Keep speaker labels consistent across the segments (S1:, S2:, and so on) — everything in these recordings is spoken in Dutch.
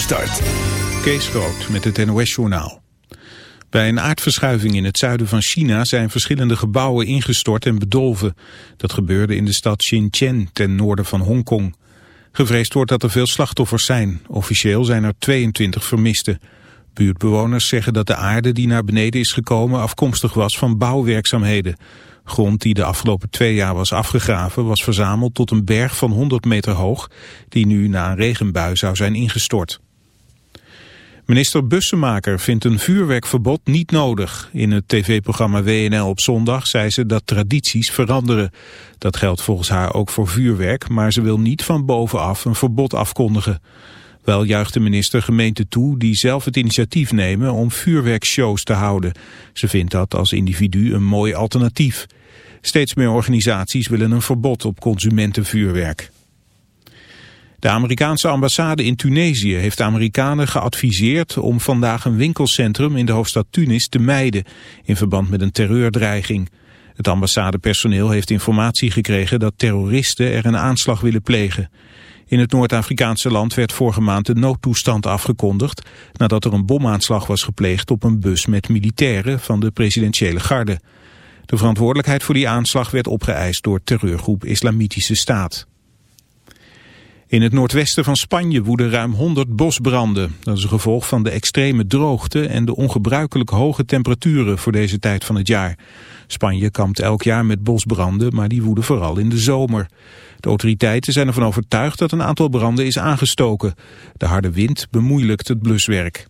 S1: start.
S2: Kees Groot met het NOS-journaal. Bij een aardverschuiving in het zuiden van China zijn verschillende gebouwen ingestort en bedolven. Dat gebeurde in de stad Xinjiang ten noorden van Hongkong. Gevreesd wordt dat er veel slachtoffers zijn. Officieel zijn er 22 vermisten. Buurtbewoners zeggen dat de aarde die naar beneden is gekomen afkomstig was van bouwwerkzaamheden. Grond die de afgelopen twee jaar was afgegraven was verzameld tot een berg van 100 meter hoog die nu na een regenbui zou zijn ingestort. Minister Bussemaker vindt een vuurwerkverbod niet nodig. In het tv-programma WNL op zondag zei ze dat tradities veranderen. Dat geldt volgens haar ook voor vuurwerk, maar ze wil niet van bovenaf een verbod afkondigen. Wel juicht de minister gemeenten toe die zelf het initiatief nemen om vuurwerkshows te houden. Ze vindt dat als individu een mooi alternatief. Steeds meer organisaties willen een verbod op consumentenvuurwerk. De Amerikaanse ambassade in Tunesië heeft de Amerikanen geadviseerd om vandaag een winkelcentrum in de hoofdstad Tunis te mijden in verband met een terreurdreiging. Het ambassadepersoneel heeft informatie gekregen dat terroristen er een aanslag willen plegen. In het Noord-Afrikaanse land werd vorige maand de noodtoestand afgekondigd nadat er een bomaanslag was gepleegd op een bus met militairen van de presidentiële garde. De verantwoordelijkheid voor die aanslag werd opgeëist door terreurgroep Islamitische Staat. In het noordwesten van Spanje woeden ruim 100 bosbranden. Dat is een gevolg van de extreme droogte en de ongebruikelijk hoge temperaturen voor deze tijd van het jaar. Spanje kampt elk jaar met bosbranden, maar die woeden vooral in de zomer. De autoriteiten zijn ervan overtuigd dat een aantal branden is aangestoken. De harde wind bemoeilijkt het bluswerk.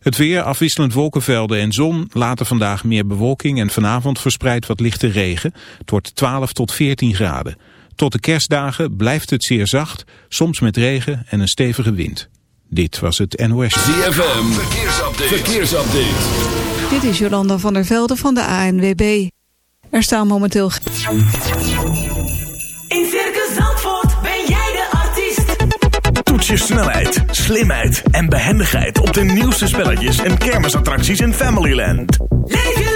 S2: Het weer, afwisselend wolkenvelden en zon, later vandaag meer bewolking en vanavond verspreidt wat lichte regen. Het wordt 12 tot 14 graden. Tot de kerstdagen blijft het zeer zacht, soms met regen en een stevige wind. Dit was het NOS.
S1: ZFM, verkeersupdate. verkeersupdate.
S3: Dit is Jolanda van der Velde van de ANWB. Er staan momenteel...
S4: In Circus Zandvoort ben jij de artiest.
S1: Toets je snelheid, slimheid en behendigheid op de nieuwste spelletjes en kermisattracties in Familyland.
S4: Leef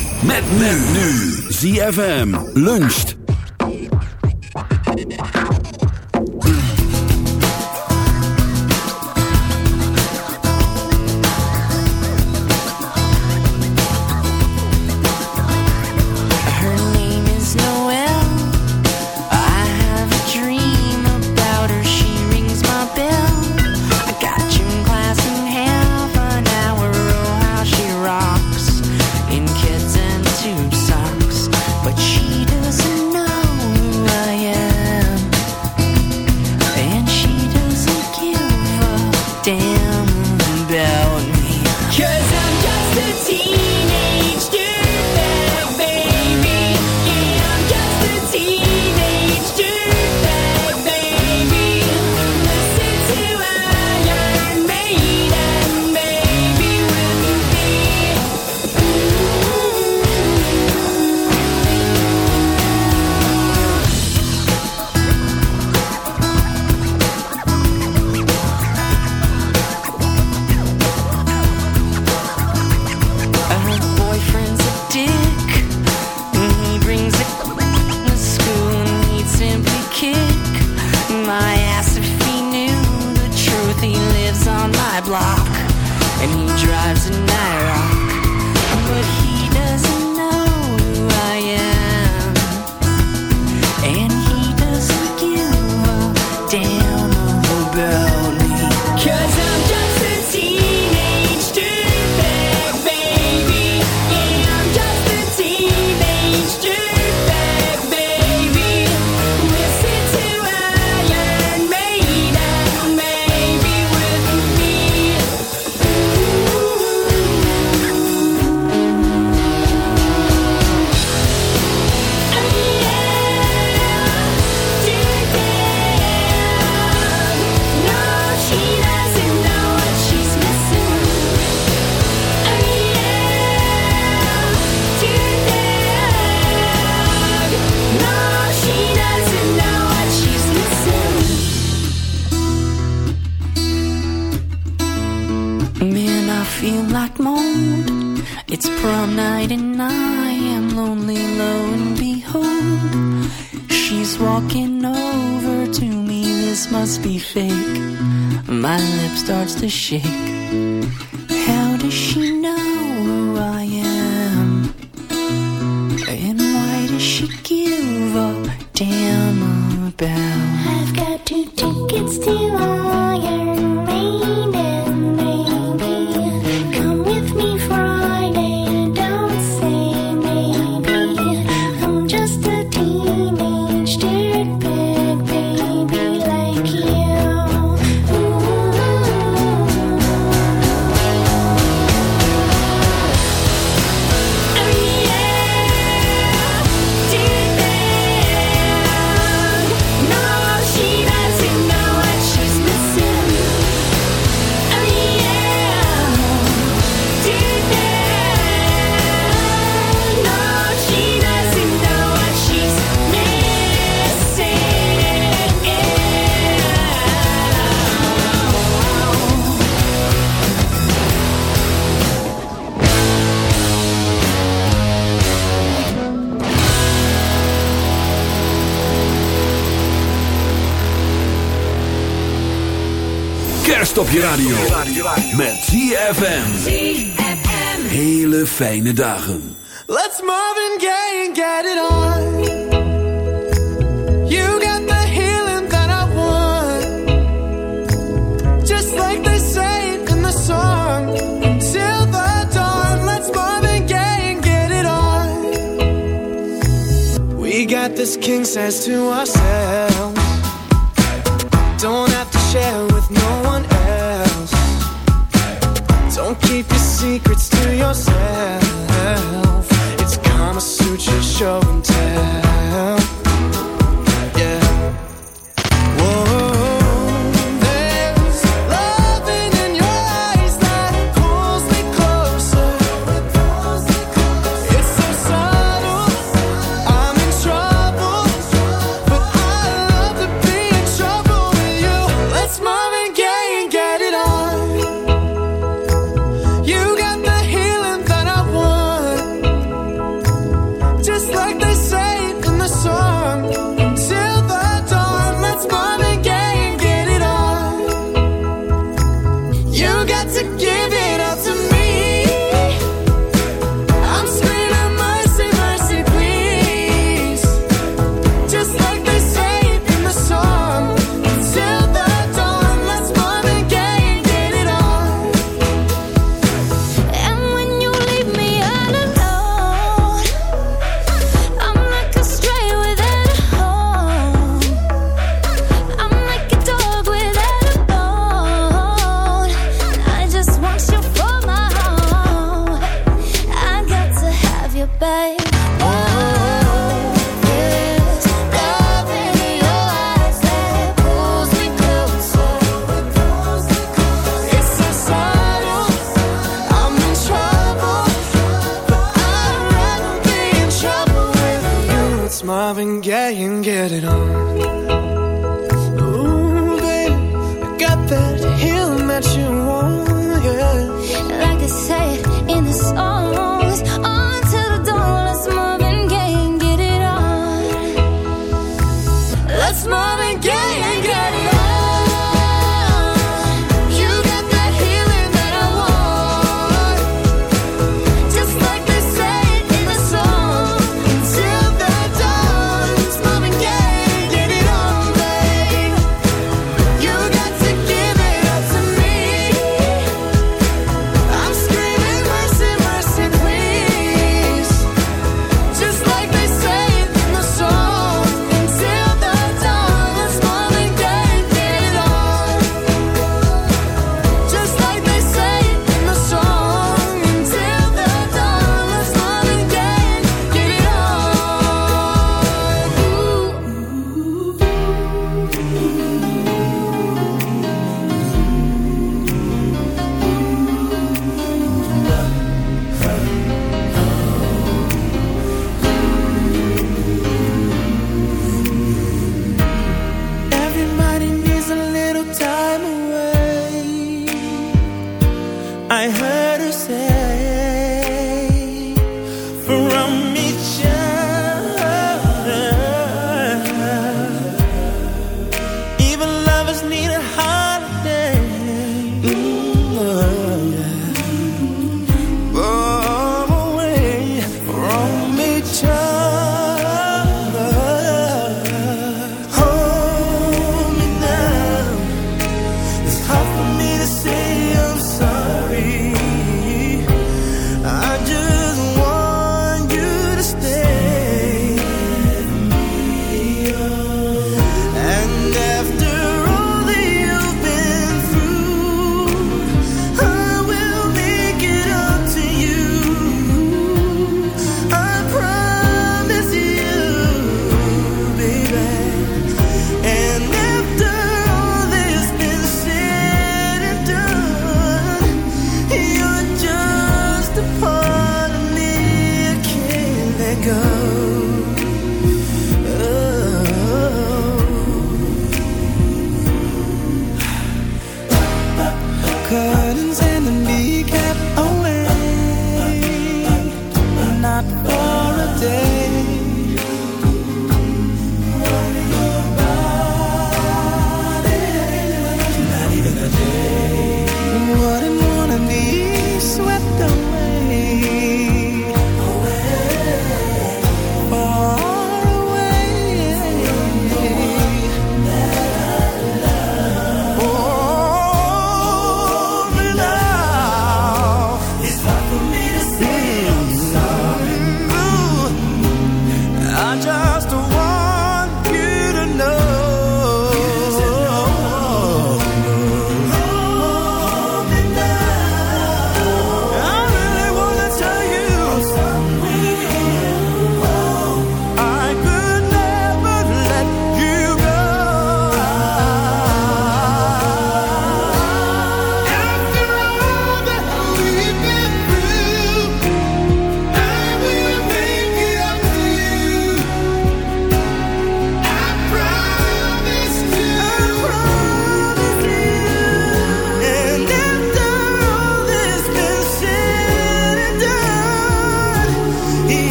S1: Met men nu. ZFM luncht.
S5: shake.
S6: Zandvoort op je radio. Met ZFM. Hele fijne dagen.
S7: Let's Marvin Gaye and get it on. You got the healing that I want. Just like they say in the song. Till the dawn. Let's Marvin Gaye and get it on. We got this king says to ourselves. Don't have to share with no secrets to yourself. It's Kama Sutra show and tell.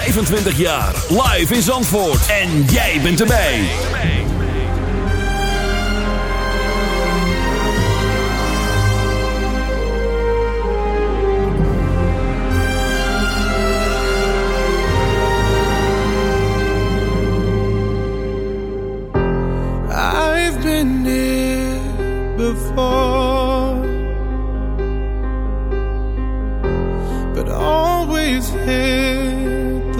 S6: 25 jaar. Live in Zandvoort. En jij bent erbij.
S7: I've been here before.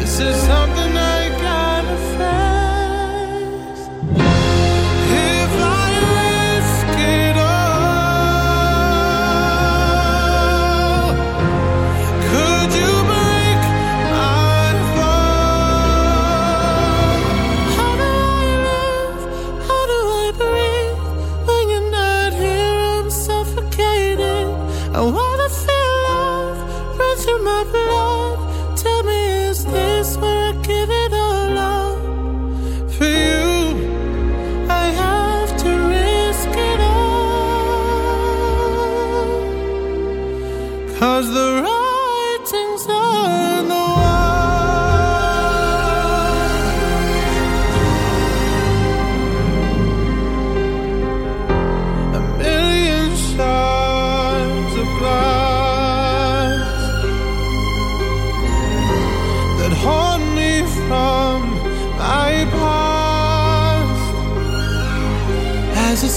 S7: This is how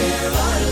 S5: Carolina.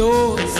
S5: doors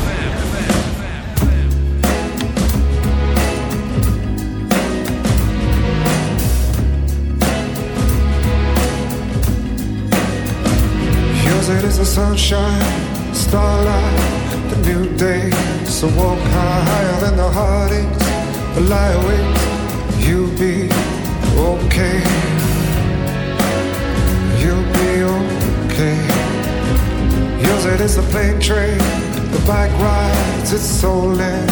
S8: It is the sunshine, starlight, the new day. So walk high, higher than the heartaches, the lie awake. You'll be okay. You'll be okay. Yours it is the plane train, the bike rides, it's so in.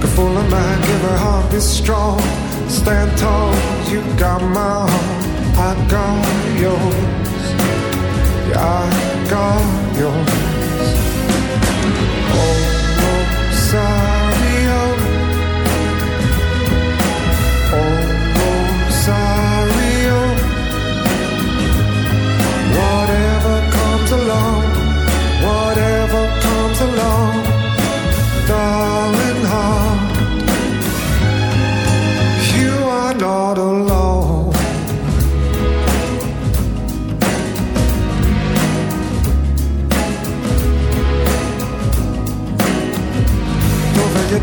S8: Go full of mind, give her heart, be strong. Stand tall, you got my heart, I got yours. I got yours. Whatever comes along, whatever comes along, darling heart, you are not alone.